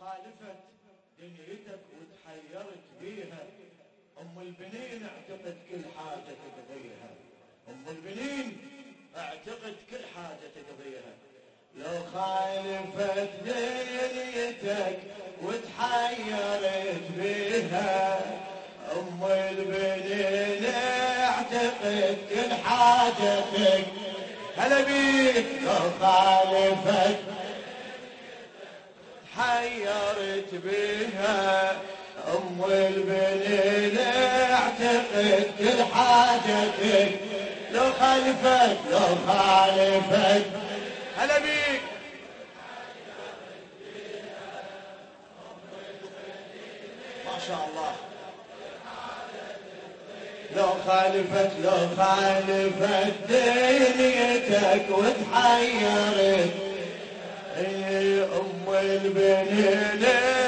خالفت دنيتك وتحيرت بيها. أم البنين أعتقد كل حاجة تقضيها. أم البنين أعتقد كل حاجة تقضيها. لو خالفت دنيتك وتحيرت بيها أم البنين أعتقد كل حاجتك. هلا بيك لو خالفت حيرت بها. أم البنين اعتقد كل حاجتك. لو خالفت لو خالفت هلا بيك. ما شاء الله. لو خالفت لو خالفت دنيتك وتحيرت. البنين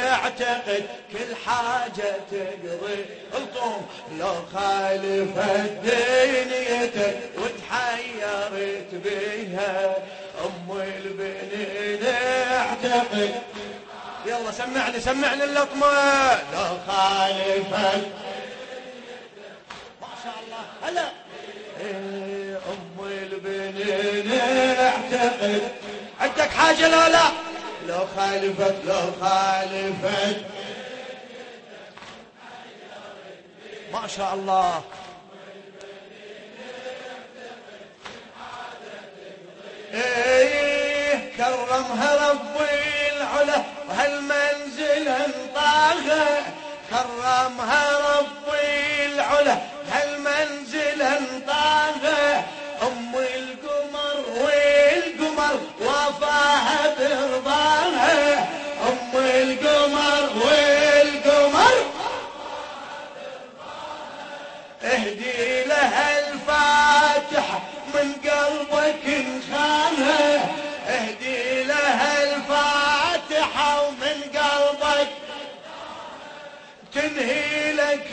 اعتقد كل حاجة تقضي. الطوم لو خالفت دنيتك وتحيرت بيها. أم البنين اعتقد. يلا سمعني سمعني اللطمة لو خالفت شاء الله. هلا. إيه أم البنين اعتقد. عندك حاجة لا لا لو خالفت لو خالفت. ما شاء الله. إيه كرمها ربي العلا وهالمنزل انطاها كرمها ربي العلا هالمنزل انطاها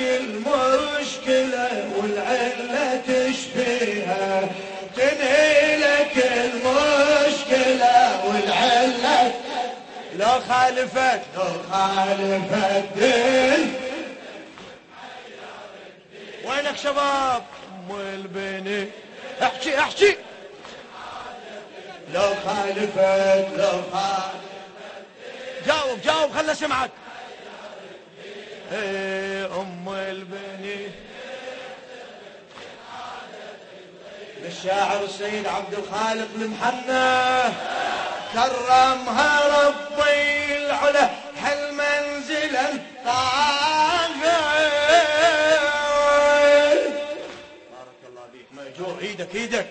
المشكلة والعلة تشفيها تنهي لك المشكلة والعلة لو خالفت لو خالفت. دين وينك شباب؟ أم البني. احكي احكي. لو خالفت لو خالفت. جاوب جاوب خلنا سمعك إيه ام البني للشاعر السيد عبد الخالق المحنى كرمها ربي العلا. هالمنزلا طاغى بارك الله بيك مأجور. إيدك إيدك.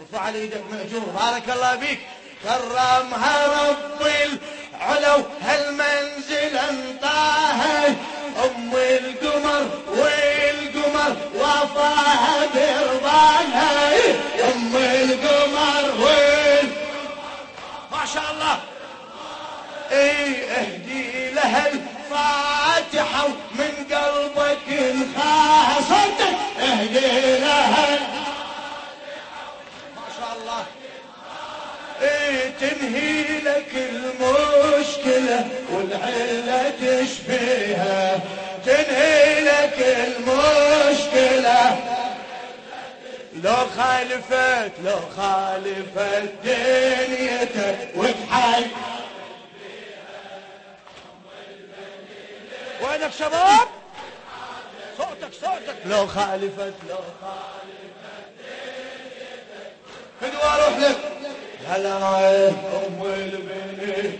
ارفع على إيدك مأجور. بارك الله بيك كرمها ربي العلا. هالمنزل انطاها أم القمر والقمر وفاها برضاها أم القمر وال ما شاء الله. إي اهدي لها الفاتحة من قلبك الخاها صدق اهدي لها ما تنهي لك المشكلة والعلة تشفيها تنهي لك المشكلة. لو خالفت لو خالفت دنيتك وتحي وينك شباب؟ صوتك صوتك. لو خالفت لو خالفت دنيتك. أروح لك هلا ام البني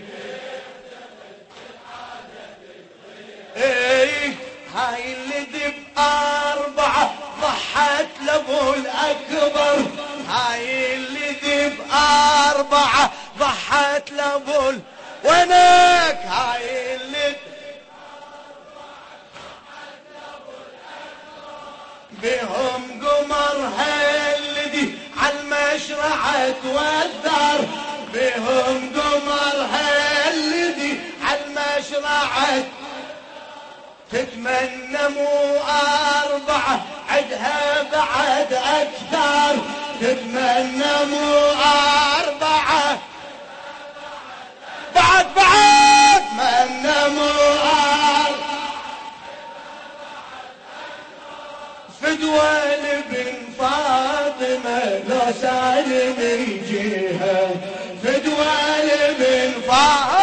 إيه هاي اللي دب أربعة ضحت لأبو الأكبر هاي اللي دب أربعة ضحت لأبو وينك؟ مو أربعة عدها بعد أكثر. تتمنى مو أربعة. بعد بعد. تتمنى مو أربعة. فدوى لبن فاطمة لو سالم الجهة. فدوى لبن فاطمة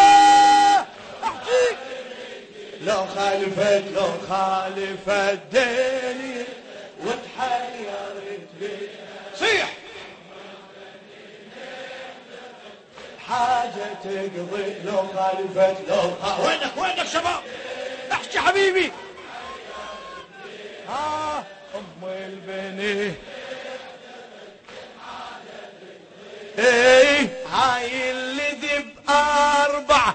خالفت لو خالفت ديني وتحيرت بي. صيح. حاجة تقضي لو خالفت لو خالفت. وينك؟ وينك شباب؟ احكي حبيبي. ها أم البني. اي هاي اللي ذب أربع.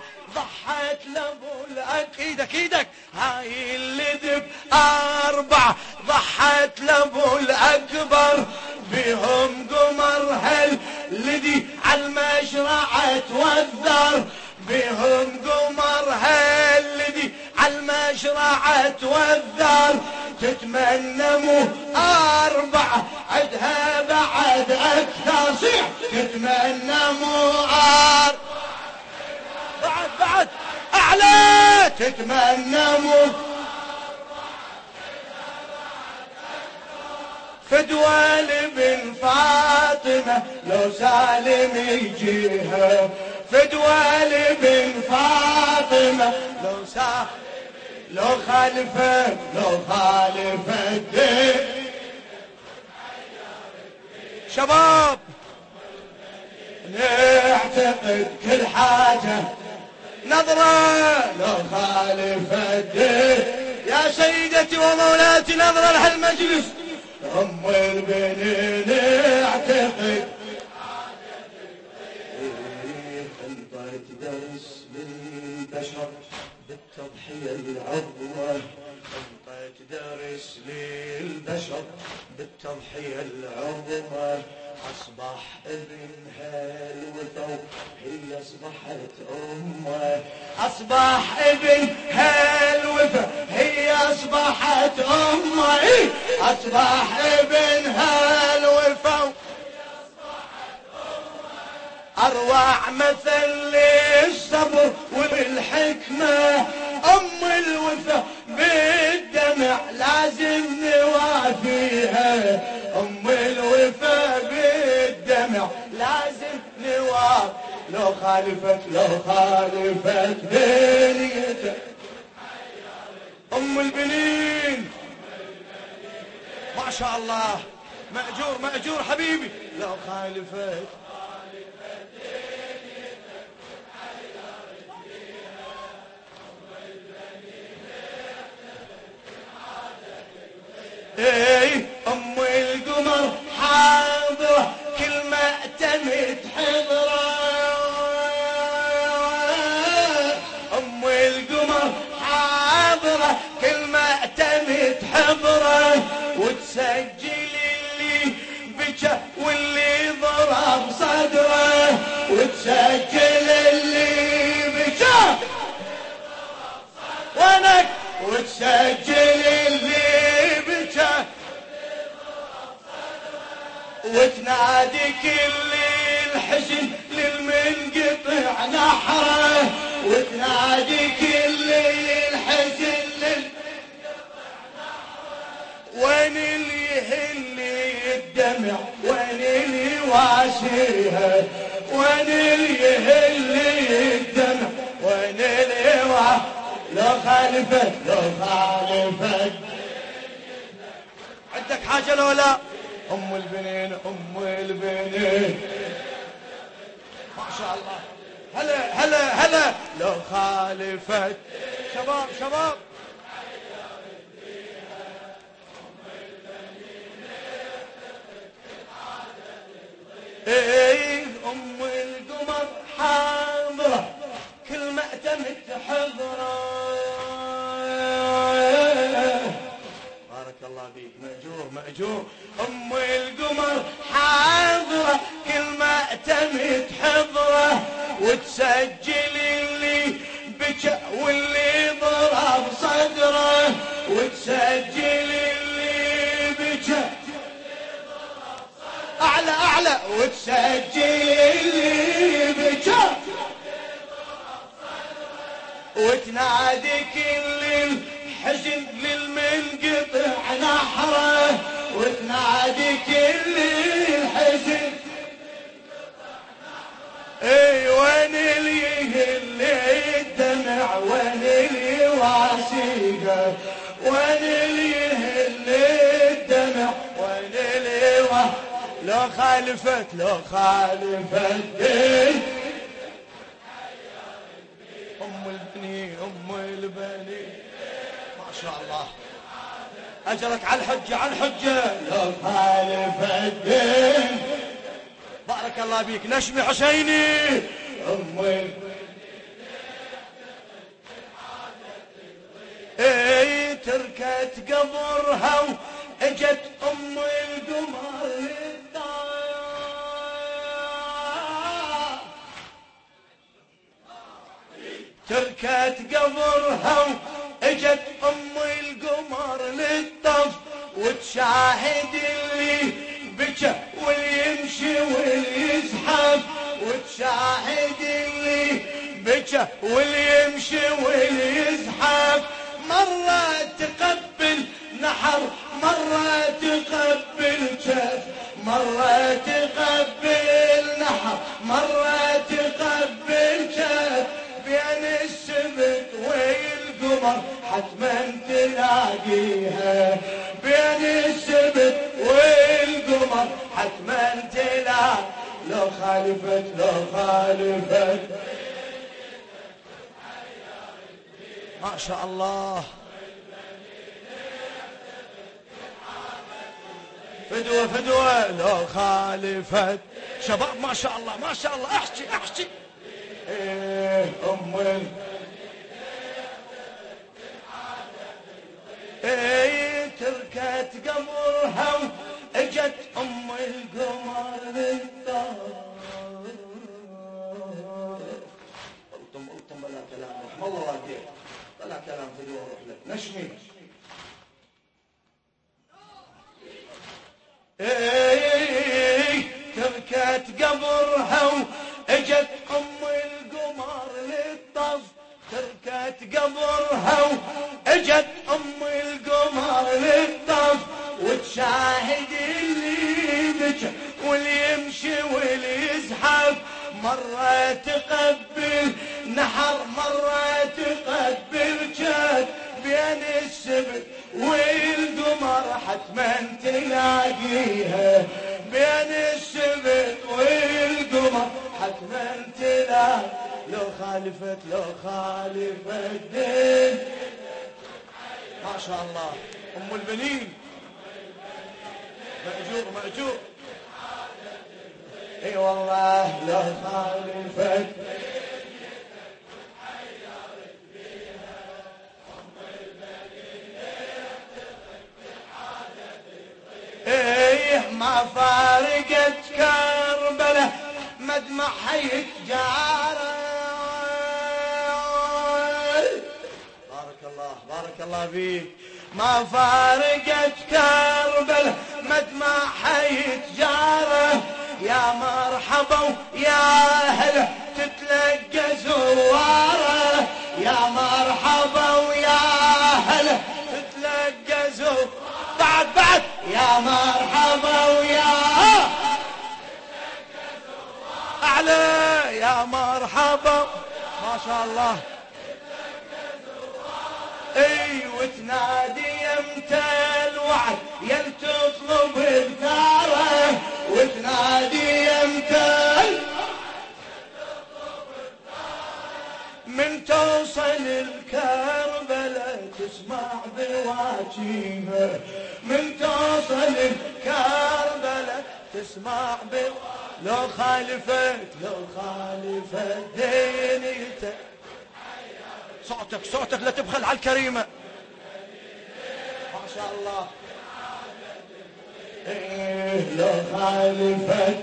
الاك إيدك إيدك هاي اللي ذب أربع ضحت لأبو الأكبر. بهم قمر هل لدي عالمشرعة توذر بهم قمر هل لدي عالمشرعة توذر تتمنى مو أربع عدها بعد أكثر. صيح. تتمنى مو أربع. بعد بعد. أعلى. تتمنى مو فدوى بن فاطمة لو سالم يجيها. فدوى بن فاطمة لو سالم لو خالفه لو خالفه الدين. شباب نعتقد كل حاجة نظرة لو خالف الدين. يا سيدتي ومولاتي نظرة لهالمجلس. أم البنين بالتضحية العظمى أنطيت درس للبشر بالتضحية العظمى أصبح ابنها الوثو هي أصبحت أمه أصبح ابنها الوثو هي أصبحت أمه أصبح ابنها الوثو أروع مثل للصبر والحكمة أم الوفا بالدمع لازم نوافيها. أم الوفا بالدمع لازم نواف لو خالفت لو خالفت بنيته أم البنين. ما شاء الله. مأجور مأجور حبيبي. لو خالفت اي أم القمر حاضرة كل ما اعتمد حضرة. أم القمر حاضرة كل ما اعتمد حضرة. وتسجل اللي بكى واللي ضرب صدره وتسجل اللي بكى. وانك وتسجل وتنادي كل الحزن للمنقطع نحره وتنادي كل الحزن لل وين اللي يهل الدمع؟ وين اللي واشيها وين اللي يهل الدمع؟ وين اللي واشيها لو خالفت لو خالفت. عندك حاجة لو لا أم البنين أم البنين. ما شاء الله. هلا هلا هلا. لو خالفت. شباب شباب. إيه أم القمر حاضرة. كل ما اعتمدت حضرة. بارك الله فيك. مأجور مأجور. أم القمر حاضرة كل ما اعتمد حضرة. وتسجل اللي بكى واللي ضرب صدره وتسجل اللي بكى أعلى أعلى. وتسجل اللي بكى وتنادي كل الحزن للمنقطع نحره وتنادي كل الحزن. إي وين اللي يهل الدمع؟ وين اللي واشيقه وين اللي يهل الدمع؟ وين اللي وح... لو خالفت لو خالفت. أم البني أم البني. ما شاء الله. أجرك على الحجة على الحجة. لو خالفت بارك الله بيك نشمي حسيني. البني إي تركت قبرها وإجت أم القمر تركت قبرها للطف وتشاهد اللي بكى واليمشي واليزحف وتشاهد اللي بكى واليمشي واليزحف مرة تقبل نحر مرة تقبل كف مرة تقبل حتما تلاقيها بين السبت والقمر. حتما تلاقيها لو خالفت لو خالفت. ما شاء الله. فدوة فدوة. لو خالفت. شباب ما شاء الله ما شاء الله. أحكي أحكي. إيه أم تركت قبرها اجت أم القمر للدار الطم الطم بلا كلام. الله والديك بلا كلام في روح لك نشمي. إيه تركت قبرها وإجت أم القمر للطف تركت قبرها وإجت أم القمر للطف وتشاهد اللي بك واللي يمشي واللي يزحف. مرة تقبل نحر مرة تقبل جد. بين السبت والقمر حتما تلاقيها. بين السبت والقمر حتما تلاقيها. لو خالفت لو خالفت دين شاء الله. أم البنين. مأجور مأجور. إي والله لو خالفت إيه ما فارقت كربلة مدمع حي جارة. الله فيك ما فارقت كربله مدمع حي جاره. يا مرحبا ويا هلا تتلقى زواره. يا مرحبا ويا هلا تتلقى زواره. بعد بعد. يا مرحبا ويا أعلى. يا مرحبا. ما شاء الله. إي وتنادي يمتى الوعد يل تطلب بثاره. وتنادي يمتى من توصل الكربلة تسمع بواجيها من توصل الكربلة تسمع بواجيها لو خالفت لو خالفت دينيتك صوتك صوتك لا تبخل على الكريمة. ما شاء الله. إيه لو خالفت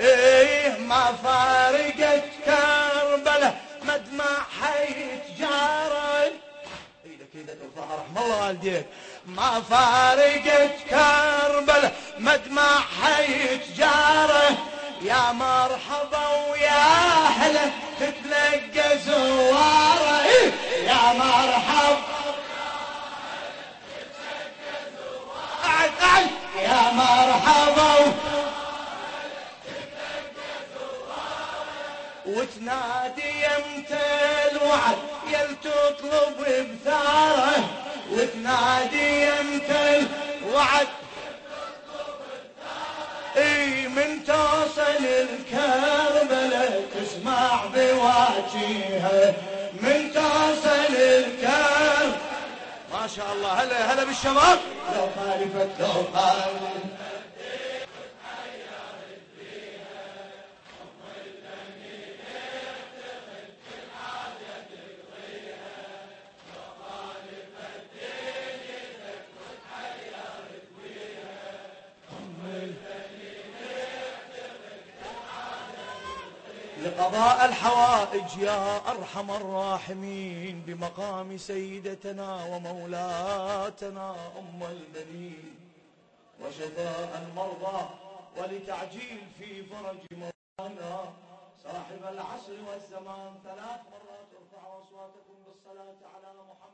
إيه ما فارقت كربلة مدمع حيت ارفعها رحم الله والديك ما فارقت كربل حي يتجاره يا مرحبا ويا أهلا تتلقى زواره. إيه، يا مرحبا. يا مرحبا. وتنادي يمتى الوعد؟ يل تطلب بثارة وتنادي يمت الوعد إي من توصل الكربلة تسمع بواجيها من توصل الكرب. ما شاء الله هلا هلا بالشباب. لو خالفت لو خالفت لقضاء الحوائج يا أرحم الراحمين بمقام سيدتنا ومولاتنا أم البنين وشفاء المرضى ولتعجيل في فرج مولانا صاحب العصر والزمان ثلاث مرات ارفعوا أصواتكم بالصلاة على محمد